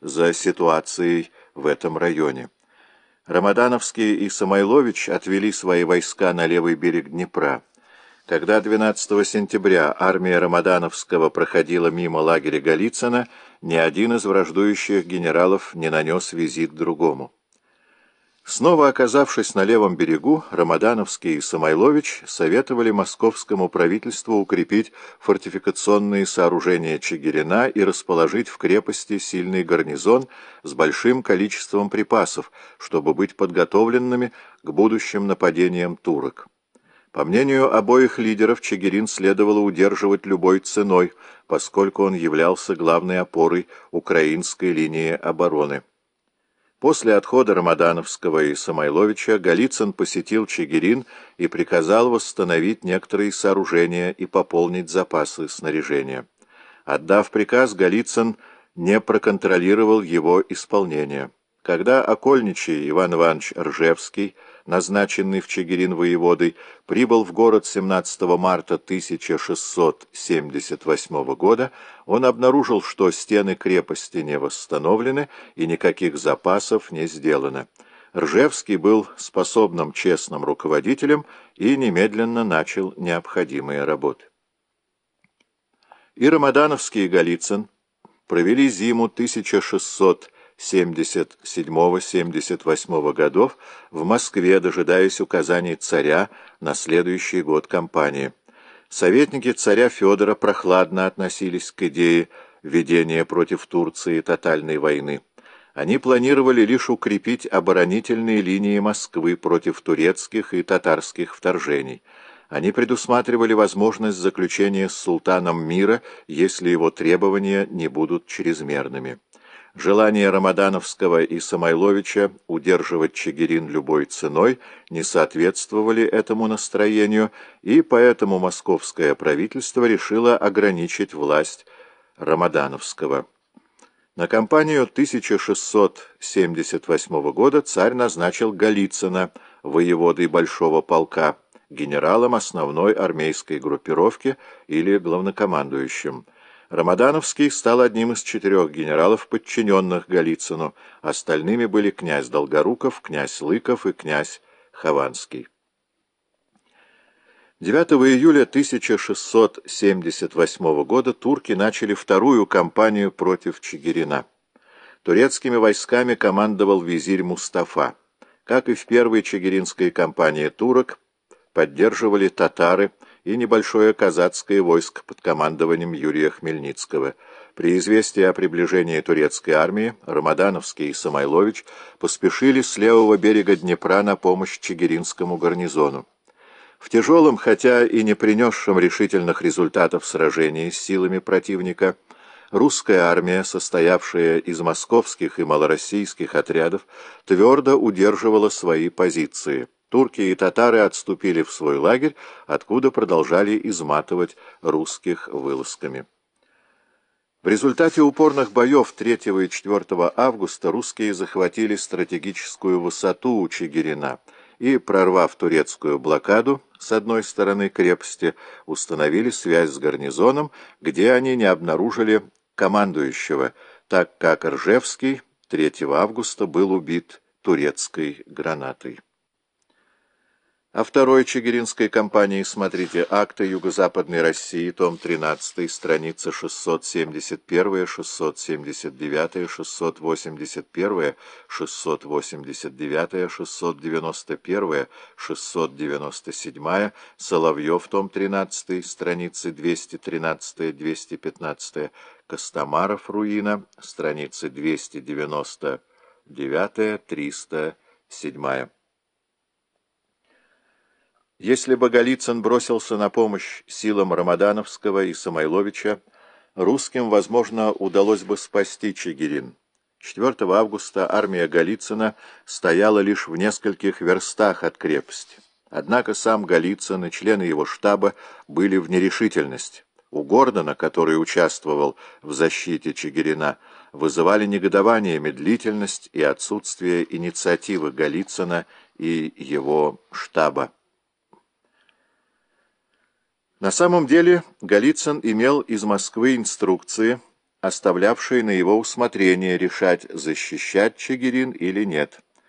за ситуацией в этом районе. Рамадановский и Самойлович отвели свои войска на левый берег Днепра. Когда 12 сентября армия Рамадановского проходила мимо лагеря Голицына, ни один из враждующих генералов не нанес визит другому. Снова оказавшись на левом берегу, Рамадановский и Самойлович советовали московскому правительству укрепить фортификационные сооружения Чигирина и расположить в крепости сильный гарнизон с большим количеством припасов, чтобы быть подготовленными к будущим нападениям турок. По мнению обоих лидеров, Чигирин следовало удерживать любой ценой, поскольку он являлся главной опорой украинской линии обороны. После отхода Рамадановского и Самойловича Голицын посетил Чигирин и приказал восстановить некоторые сооружения и пополнить запасы снаряжения. Отдав приказ, Голицын не проконтролировал его исполнение. Когда окольничий Иван Иванович Ржевский назначенный в Чигирин воеводой, прибыл в город 17 марта 1678 года, он обнаружил, что стены крепости не восстановлены и никаких запасов не сделано. Ржевский был способным честным руководителем и немедленно начал необходимые работы. И Рамадановский и Голицын провели зиму 1600 77-78 годов в Москве, дожидаясь указаний царя на следующий год кампании. Советники царя Федора прохладно относились к идее ведения против Турции тотальной войны. Они планировали лишь укрепить оборонительные линии Москвы против турецких и татарских вторжений. Они предусматривали возможность заключения с султаном мира, если его требования не будут чрезмерными. Желание Рамадановского и Самойловича удерживать Чигирин любой ценой не соответствовали этому настроению, и поэтому московское правительство решило ограничить власть Рамадановского. На кампанию 1678 года царь назначил Голицына, воеводой Большого полка, генералом основной армейской группировки или главнокомандующим – Рамадановский стал одним из четырех генералов, подчиненных Голицыну, остальными были князь Долгоруков, князь Лыков и князь Хованский. 9 июля 1678 года турки начали вторую кампанию против Чигирина. Турецкими войсками командовал визирь Мустафа. Как и в первой чигиринской кампании турок, поддерживали татары, и небольшое казацкое войско под командованием Юрия Хмельницкого. При известии о приближении турецкой армии Рамадановский и Самойлович поспешили с левого берега Днепра на помощь Чигиринскому гарнизону. В тяжелом, хотя и не принесшем решительных результатов сражении с силами противника, русская армия, состоявшая из московских и малороссийских отрядов, твердо удерживала свои позиции. Турки и татары отступили в свой лагерь, откуда продолжали изматывать русских вылазками. В результате упорных боев 3 и 4 августа русские захватили стратегическую высоту у Чигирина и, прорвав турецкую блокаду с одной стороны крепости, установили связь с гарнизоном, где они не обнаружили командующего, так как Ржевский 3 августа был убит турецкой гранатой. О второй Чигиринской кампании смотрите «Акты Юго-Западной России», том 13, страница 671, 679, 681, 689, 691, 697, Соловьев, том 13, страницы 213-215, Костомаров, Руина, страницы 299-307. Если бы Голицын бросился на помощь силам Рамадановского и Самойловича, русским, возможно, удалось бы спасти Чигирин. 4 августа армия Голицына стояла лишь в нескольких верстах от крепости. Однако сам Голицын и члены его штаба были в нерешительности. У Гордона, который участвовал в защите Чигирина, вызывали негодование медлительность и отсутствие инициативы Голицына и его штаба. На самом деле Голицын имел из Москвы инструкции оставлявшей на его усмотрение решать, защищать Чигирин или нет.